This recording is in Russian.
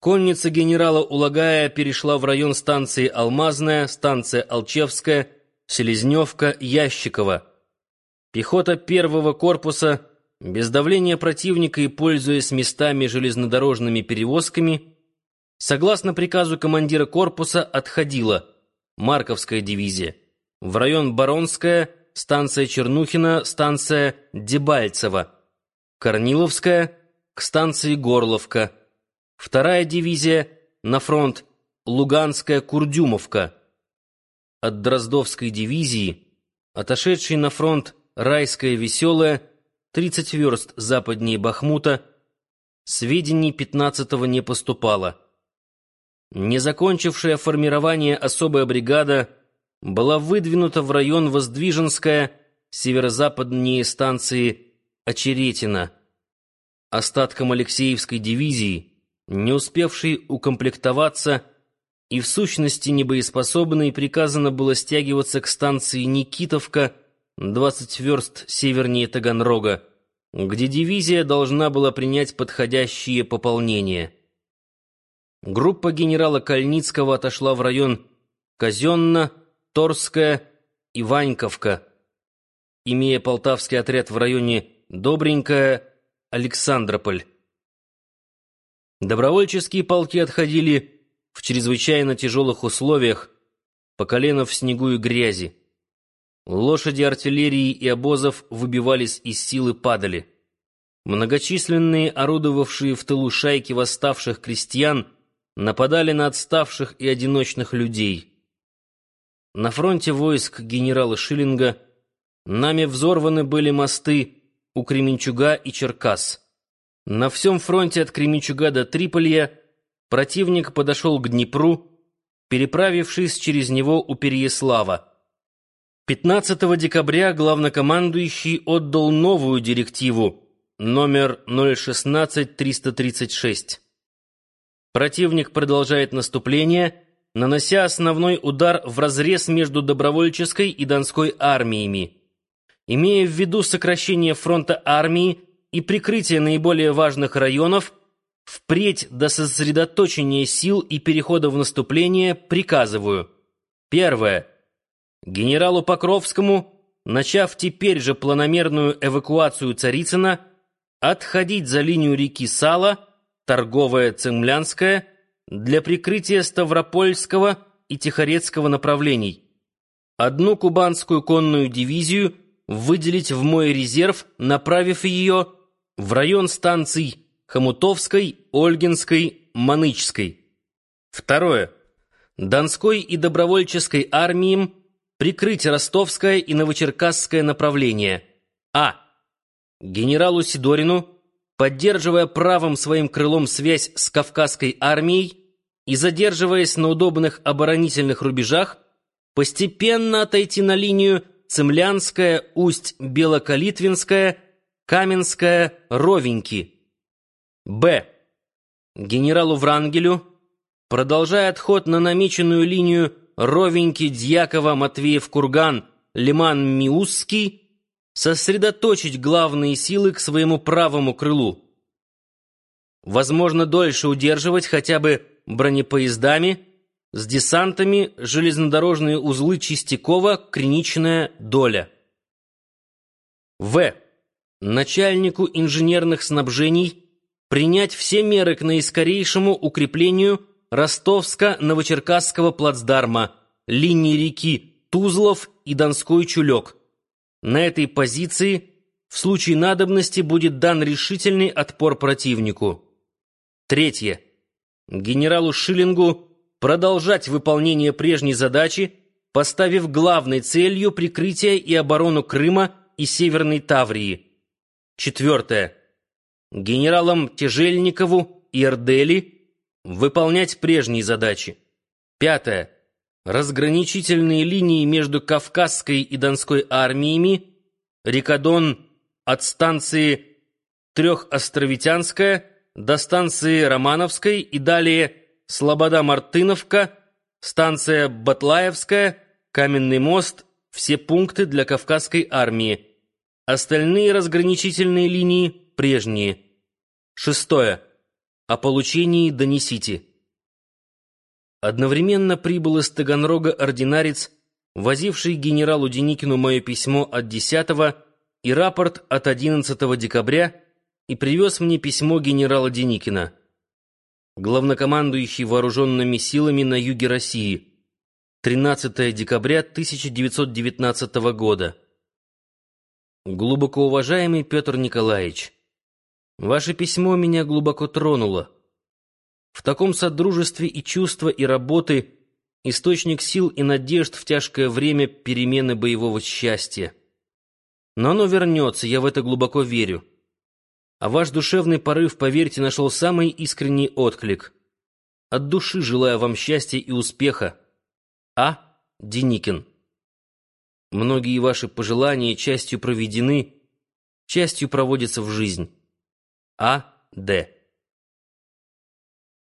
Конница генерала Улагая перешла в район станции Алмазная, станция Алчевская, Селезневка, Ящикова. Пехота первого корпуса, без давления противника и пользуясь местами железнодорожными перевозками, согласно приказу командира корпуса, отходила. Марковская дивизия. В район Баронская, станция Чернухина, станция Дебальцево, Корниловская к станции Горловка, вторая дивизия на фронт Луганская Курдюмовка. От Дроздовской дивизии, отошедшей на фронт Райская Веселая, 30 верст западнее Бахмута, сведений 15-го не поступало. Не закончившая формирование особая бригада была выдвинута в район Воздвиженская, северо-западнее станции Очеретина. Остаткам Алексеевской дивизии, не успевшей укомплектоваться и в сущности небоеспособной, приказано было стягиваться к станции Никитовка, 20 верст севернее Таганрога, где дивизия должна была принять подходящие пополнения. Группа генерала Кальницкого отошла в район Казенно, Торская и Ваньковка, имея полтавский отряд в районе Добренькая, Александрополь. Добровольческие полки отходили в чрезвычайно тяжелых условиях, по колено в снегу и грязи. Лошади артиллерии и обозов выбивались из силы падали. Многочисленные, орудовавшие в тылу шайки восставших крестьян, нападали на отставших и одиночных людей. На фронте войск генерала Шиллинга нами взорваны были мосты у Кременчуга и Черкас. На всем фронте от Кременчуга до Триполья противник подошел к Днепру, переправившись через него у Переяслава. 15 декабря главнокомандующий отдал новую директиву номер 016-336. Противник продолжает наступление, нанося основной удар в разрез между добровольческой и донской армиями. Имея в виду сокращение фронта армии и прикрытие наиболее важных районов, впредь до сосредоточения сил и перехода в наступление приказываю. Первое. Генералу Покровскому, начав теперь же планомерную эвакуацию Царицына, отходить за линию реки Сала, торговая Цемлянская, для прикрытия Ставропольского и Тихорецкого направлений. Одну кубанскую конную дивизию выделить в мой резерв, направив ее в район станций Хомутовской, Ольгинской, Манычской. Второе. Донской и добровольческой армиям прикрыть Ростовское и Новочеркасское направление. А. Генералу Сидорину поддерживая правым своим крылом связь с Кавказской армией и задерживаясь на удобных оборонительных рубежах, постепенно отойти на линию Цемлянская, Усть-Белокалитвинская, Каменская, Ровеньки. Б. Генералу Врангелю, продолжая отход на намеченную линию Ровеньки, Дьякова, Матвеев, Курган, Лиман, Миусский, сосредоточить главные силы к своему правому крылу. Возможно, дольше удерживать хотя бы бронепоездами, с десантами железнодорожные узлы Чистякова, Криничная доля. В. Начальнику инженерных снабжений принять все меры к наискорейшему укреплению Ростовско-Новочеркасского плацдарма, линии реки Тузлов и Донской Чулек, на этой позиции в случае надобности будет дан решительный отпор противнику. Третье. Генералу Шиллингу продолжать выполнение прежней задачи, поставив главной целью прикрытие и оборону Крыма и Северной Таврии. Четвертое. Генералам Тяжельникову и Эрдели выполнять прежние задачи. Пятое разграничительные линии между Кавказской и Донской армиями, Рикадон от станции Трехостровитянская до станции Романовской и далее Слобода-Мартыновка, станция Батлаевская, Каменный мост, все пункты для Кавказской армии. Остальные разграничительные линии прежние. Шестое. О получении донесите. Одновременно прибыл из Таганрога ординарец, возивший генералу Деникину мое письмо от 10 и рапорт от 11 декабря, и привез мне письмо генерала Деникина. Главнокомандующий вооруженными силами на юге России. 13 декабря 1919 года. Глубоко уважаемый Петр Николаевич, ваше письмо меня глубоко тронуло. В таком содружестве и чувства, и работы источник сил и надежд в тяжкое время перемены боевого счастья. Но оно вернется, я в это глубоко верю. А ваш душевный порыв, поверьте, нашел самый искренний отклик. От души желаю вам счастья и успеха. А. Деникин. Многие ваши пожелания частью проведены, частью проводятся в жизнь. А. Д.